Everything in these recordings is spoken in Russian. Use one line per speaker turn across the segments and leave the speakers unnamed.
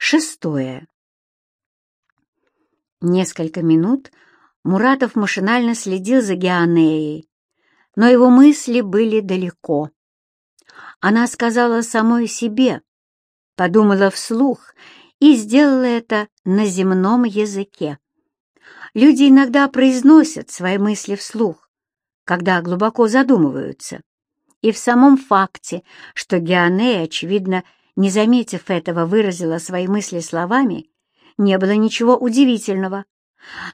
Шестое. Несколько минут Муратов машинально следил за Геонеей, но его мысли были далеко. Она сказала самой себе, подумала вслух и сделала это на земном языке. Люди иногда произносят свои мысли вслух, когда глубоко задумываются. И в самом факте, что Геонея, очевидно, не заметив этого, выразила свои мысли словами, не было ничего удивительного.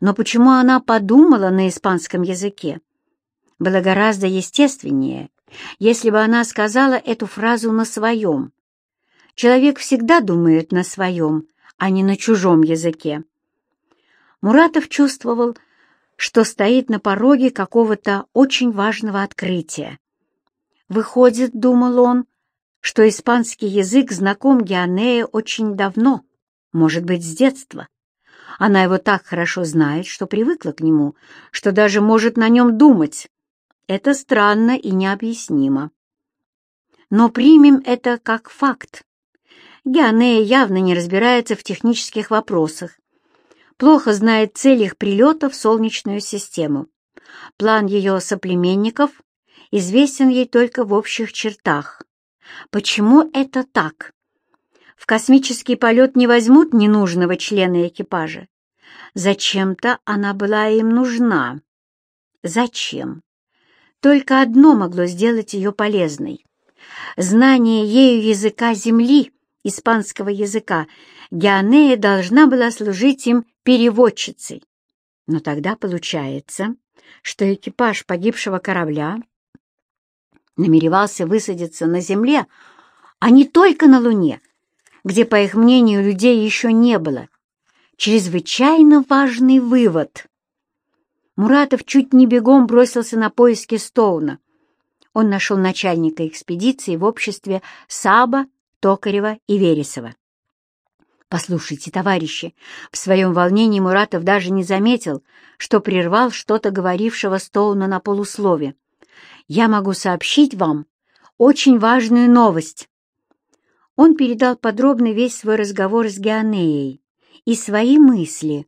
Но почему она подумала на испанском языке? Было гораздо естественнее, если бы она сказала эту фразу на своем. Человек всегда думает на своем, а не на чужом языке. Муратов чувствовал, что стоит на пороге какого-то очень важного открытия. Выходит, думал он, что испанский язык знаком Геонее очень давно, может быть, с детства. Она его так хорошо знает, что привыкла к нему, что даже может на нем думать. Это странно и необъяснимо. Но примем это как факт. Геонея явно не разбирается в технических вопросах, плохо знает цель их прилета в Солнечную систему. План ее соплеменников известен ей только в общих чертах. Почему это так? В космический полет не возьмут ненужного члена экипажа. Зачем-то она была им нужна. Зачем? Только одно могло сделать ее полезной. Знание ею языка Земли, испанского языка, Геонея должна была служить им переводчицей. Но тогда получается, что экипаж погибшего корабля намеревался высадиться на Земле, а не только на Луне, где, по их мнению, людей еще не было. Чрезвычайно важный вывод. Муратов чуть не бегом бросился на поиски Стоуна. Он нашел начальника экспедиции в обществе Саба, Токарева и Вересова. «Послушайте, товарищи!» В своем волнении Муратов даже не заметил, что прервал что-то говорившего Стоуна на полуслове я могу сообщить вам очень важную новость». Он передал подробно весь свой разговор с Геонеей и свои мысли.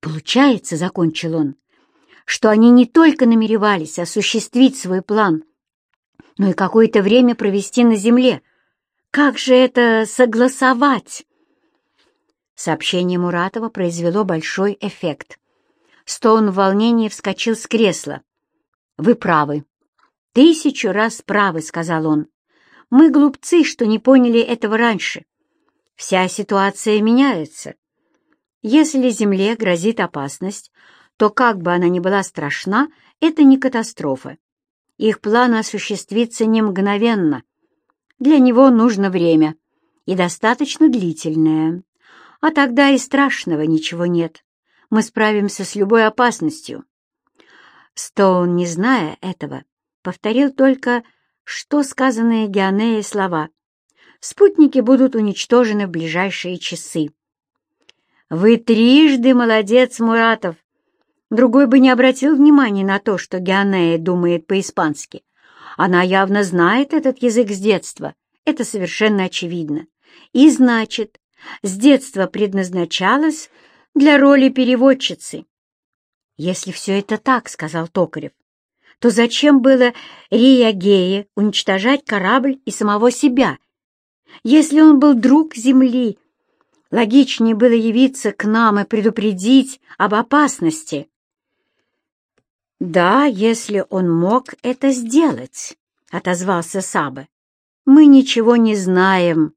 «Получается, — закончил он, — что они не только намеревались осуществить свой план, но и какое-то время провести на земле. Как же это согласовать?» Сообщение Муратова произвело большой эффект. Стоун в волнении вскочил с кресла. «Вы правы. Тысячу раз правы», — сказал он. «Мы глупцы, что не поняли этого раньше. Вся ситуация меняется. Если Земле грозит опасность, то как бы она ни была страшна, это не катастрофа. Их план осуществится не мгновенно. Для него нужно время, и достаточно длительное. А тогда и страшного ничего нет. Мы справимся с любой опасностью. Стоун, не зная этого, повторил только, что сказанные Геонеей слова. Спутники будут уничтожены в ближайшие часы. «Вы трижды молодец, Муратов!» Другой бы не обратил внимания на то, что Геонея думает по-испански. Она явно знает этот язык с детства, это совершенно очевидно. И значит, с детства предназначалась для роли переводчицы. «Если все это так, — сказал Токарев, — то зачем было Риагее уничтожать корабль и самого себя? Если он был друг Земли, логичнее было явиться к нам и предупредить об опасности». «Да, если он мог это сделать», — отозвался Саба. «Мы ничего не знаем.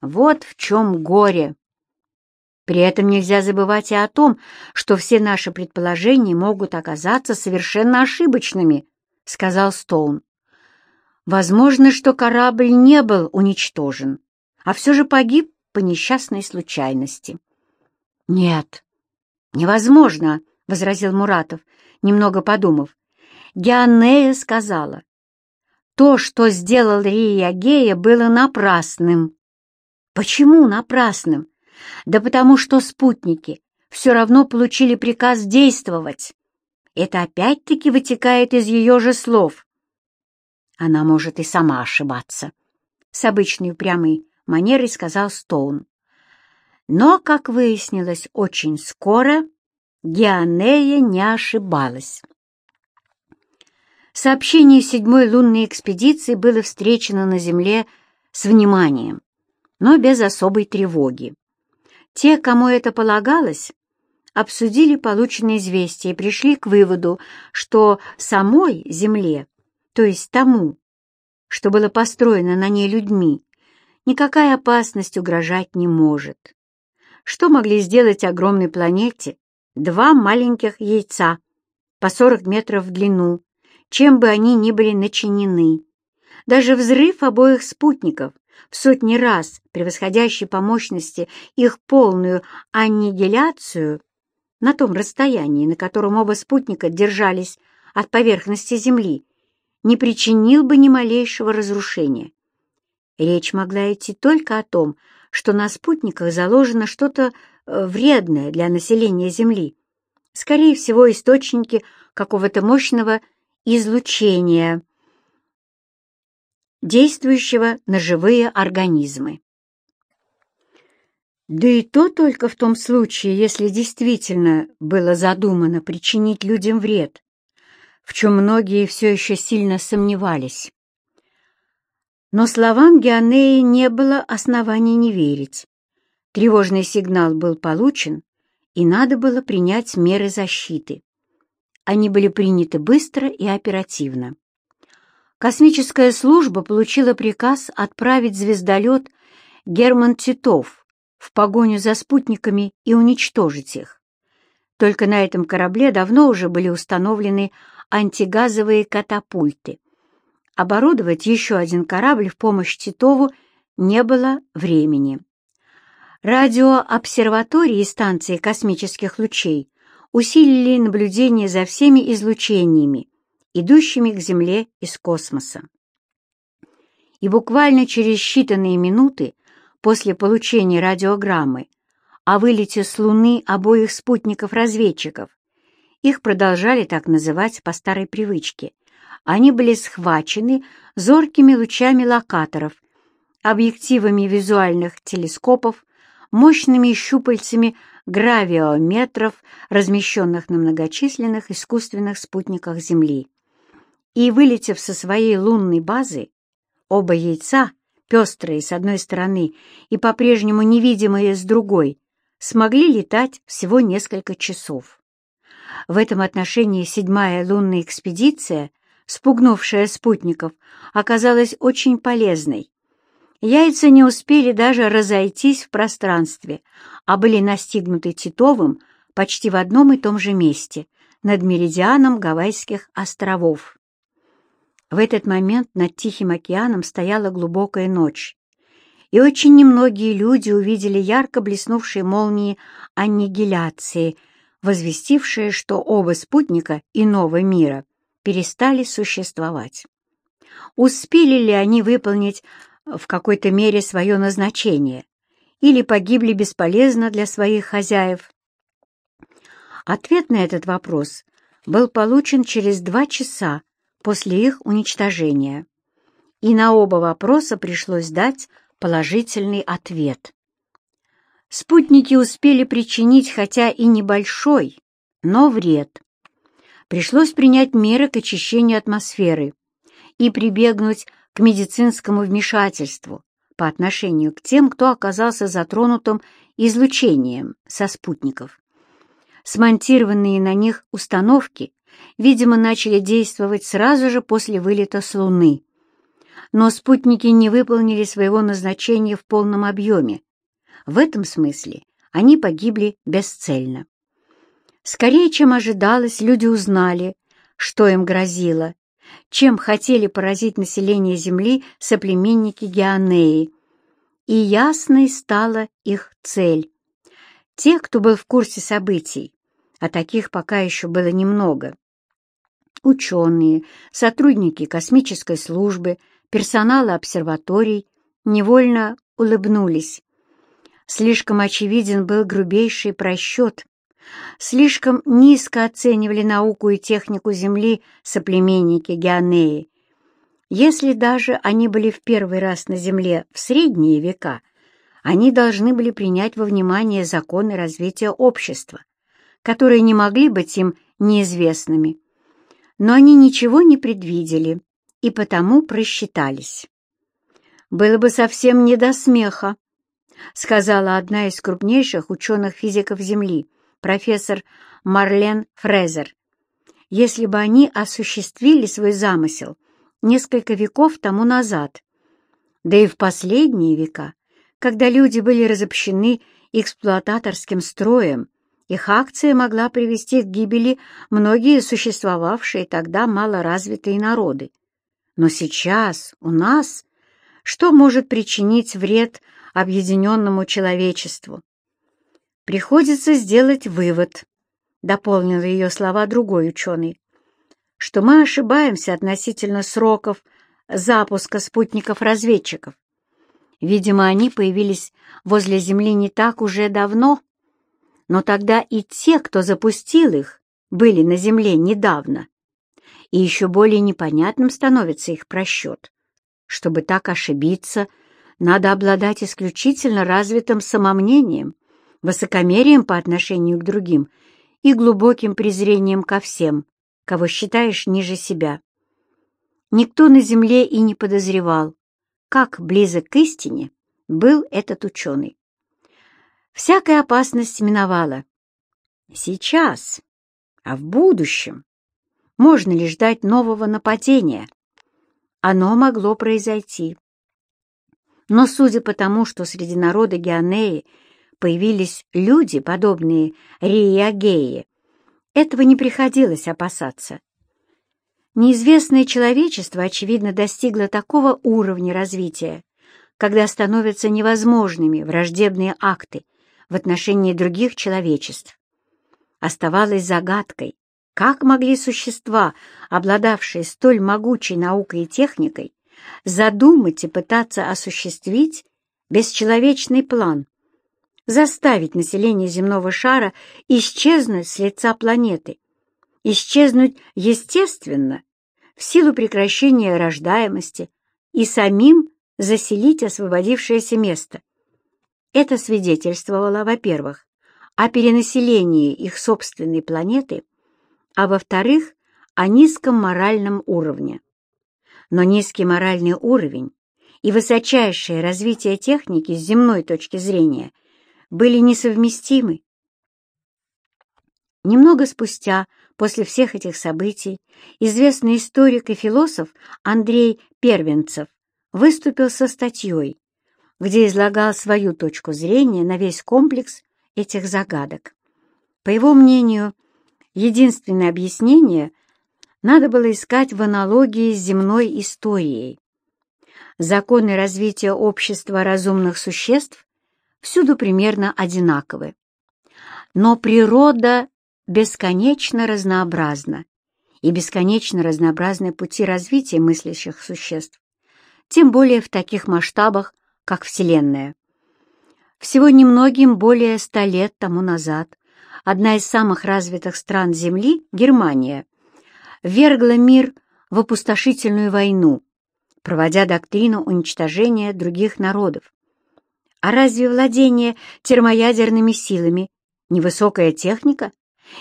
Вот в чем горе». При этом нельзя забывать и о том, что все наши предположения могут оказаться совершенно ошибочными, — сказал Стоун. Возможно, что корабль не был уничтожен, а все же погиб по несчастной случайности. — Нет, невозможно, — возразил Муратов, немного подумав. Геонея сказала, то, что сделал Рия Гея, было напрасным. Почему напрасным? Да потому что спутники все равно получили приказ действовать. Это опять-таки вытекает из ее же слов. Она может и сама ошибаться. С обычной упрямой манерой сказал Стоун. Но, как выяснилось очень скоро, Геонея не ошибалась. Сообщение седьмой лунной экспедиции было встречено на Земле с вниманием, но без особой тревоги. Те, кому это полагалось, обсудили полученные известия и пришли к выводу, что самой Земле, то есть тому, что было построено на ней людьми, никакая опасность угрожать не может. Что могли сделать огромной планете два маленьких яйца по 40 метров в длину, чем бы они ни были начинены? Даже взрыв обоих спутников, в сотни раз превосходящий по мощности их полную аннигиляцию, на том расстоянии, на котором оба спутника держались от поверхности Земли, не причинил бы ни малейшего разрушения. Речь могла идти только о том, что на спутниках заложено что-то э, вредное для населения Земли, скорее всего, источники какого-то мощного излучения, действующего на живые организмы. Да и то только в том случае, если действительно было задумано причинить людям вред, в чем многие все еще сильно сомневались. Но словам Геонеи не было оснований не верить. Тревожный сигнал был получен, и надо было принять меры защиты. Они были приняты быстро и оперативно. Космическая служба получила приказ отправить звездолет «Герман Титов» в погоню за спутниками и уничтожить их. Только на этом корабле давно уже были установлены антигазовые катапульты. Оборудовать еще один корабль в помощь Титову не было времени. Радиообсерватории и станции космических лучей усилили наблюдение за всеми излучениями, идущими к Земле из космоса. И буквально через считанные минуты после получения радиограммы о вылете с Луны обоих спутников-разведчиков, их продолжали так называть по старой привычке, они были схвачены зоркими лучами локаторов, объективами визуальных телескопов, мощными щупальцами гравиометров, размещенных на многочисленных искусственных спутниках Земли. И, вылетев со своей лунной базы, оба яйца, пестрые с одной стороны и по-прежнему невидимые с другой, смогли летать всего несколько часов. В этом отношении седьмая лунная экспедиция — спугнувшая спутников, оказалась очень полезной. Яйца не успели даже разойтись в пространстве, а были настигнуты Титовым почти в одном и том же месте, над меридианом Гавайских островов. В этот момент над Тихим океаном стояла глубокая ночь, и очень немногие люди увидели ярко блеснувшие молнии аннигиляции, возвестившие, что оба спутника иного мира перестали существовать. Успели ли они выполнить в какой-то мере свое назначение или погибли бесполезно для своих хозяев? Ответ на этот вопрос был получен через два часа после их уничтожения, и на оба вопроса пришлось дать положительный ответ. Спутники успели причинить хотя и небольшой, но вред пришлось принять меры к очищению атмосферы и прибегнуть к медицинскому вмешательству по отношению к тем, кто оказался затронутым излучением со спутников. Смонтированные на них установки, видимо, начали действовать сразу же после вылета с Луны. Но спутники не выполнили своего назначения в полном объеме. В этом смысле они погибли бесцельно. Скорее, чем ожидалось, люди узнали, что им грозило, чем хотели поразить население Земли соплеменники Геонеи. И ясной стала их цель. Те, кто был в курсе событий, а таких пока еще было немного, ученые, сотрудники космической службы, персонала обсерваторий, невольно улыбнулись. Слишком очевиден был грубейший просчет, Слишком низко оценивали науку и технику Земли соплеменники Геонеи. Если даже они были в первый раз на Земле в средние века, они должны были принять во внимание законы развития общества, которые не могли быть им неизвестными. Но они ничего не предвидели и потому просчитались. «Было бы совсем не до смеха», — сказала одна из крупнейших ученых-физиков Земли, профессор Марлен Фрезер, «если бы они осуществили свой замысел несколько веков тому назад, да и в последние века, когда люди были разобщены эксплуататорским строем, их акция могла привести к гибели многие существовавшие тогда малоразвитые народы. Но сейчас у нас что может причинить вред объединенному человечеству? Приходится сделать вывод, дополнил ее слова другой ученый, что мы ошибаемся относительно сроков запуска спутников-разведчиков. Видимо, они появились возле Земли не так уже давно, но тогда и те, кто запустил их, были на Земле недавно. И еще более непонятным становится их просчет. Чтобы так ошибиться, надо обладать исключительно развитым самомнением, высокомерием по отношению к другим и глубоким презрением ко всем, кого считаешь ниже себя. Никто на земле и не подозревал, как близок к истине был этот ученый. Всякая опасность миновала. Сейчас, а в будущем, можно ли ждать нового нападения? Оно могло произойти. Но судя по тому, что среди народа Геонеи появились люди, подобные Риагеи, этого не приходилось опасаться. Неизвестное человечество, очевидно, достигло такого уровня развития, когда становятся невозможными враждебные акты в отношении других человечеств. Оставалось загадкой, как могли существа, обладавшие столь могучей наукой и техникой, задумать и пытаться осуществить бесчеловечный план, заставить население земного шара исчезнуть с лица планеты, исчезнуть естественно, в силу прекращения рождаемости и самим заселить освободившееся место. Это свидетельствовало, во-первых, о перенаселении их собственной планеты, а во-вторых, о низком моральном уровне. Но низкий моральный уровень и высочайшее развитие техники с земной точки зрения были несовместимы. Немного спустя, после всех этих событий, известный историк и философ Андрей Первенцев выступил со статьей, где излагал свою точку зрения на весь комплекс этих загадок. По его мнению, единственное объяснение надо было искать в аналогии с земной историей. Законы развития общества разумных существ всюду примерно одинаковы. Но природа бесконечно разнообразна, и бесконечно разнообразны пути развития мыслящих существ, тем более в таких масштабах, как Вселенная. Всего немногим более ста лет тому назад одна из самых развитых стран Земли, Германия, вергла мир в опустошительную войну, проводя доктрину уничтожения других народов. А разве владение термоядерными силами невысокая техника?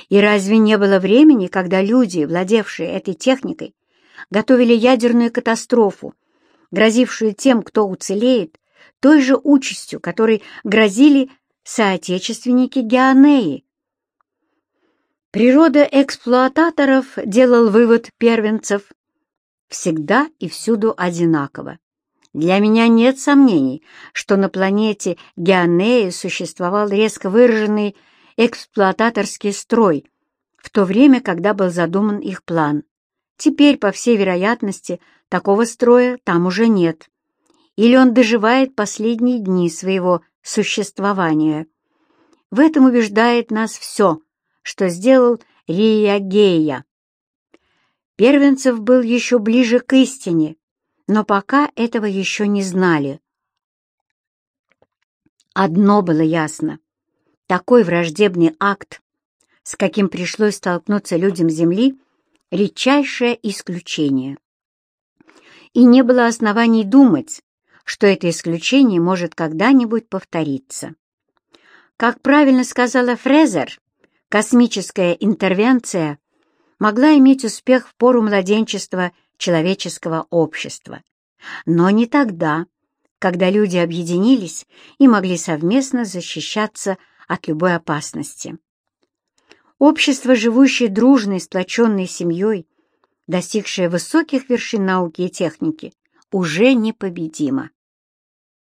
И разве не было времени, когда люди, владевшие этой техникой, готовили ядерную катастрофу, грозившую тем, кто уцелеет, той же участью, которой грозили соотечественники Геонеи? Природа эксплуататоров, делал вывод первенцев, всегда и всюду одинаково. Для меня нет сомнений, что на планете Геонеи существовал резко выраженный эксплуататорский строй в то время, когда был задуман их план. Теперь, по всей вероятности, такого строя там уже нет. Или он доживает последние дни своего существования. В этом убеждает нас все — что сделал Риагея. Первенцев был еще ближе к истине, но пока этого еще не знали. Одно было ясно. Такой враждебный акт, с каким пришлось столкнуться людям Земли, редчайшее исключение. и не было оснований думать, что это исключение может когда-нибудь повториться. Как правильно сказала Фрезер, космическая интервенция могла иметь успех в пору младенчества человеческого общества, но не тогда, когда люди объединились и могли совместно защищаться от любой опасности. Общество, живущее дружной, сплоченной семьей, достигшее высоких вершин науки и техники, уже непобедимо.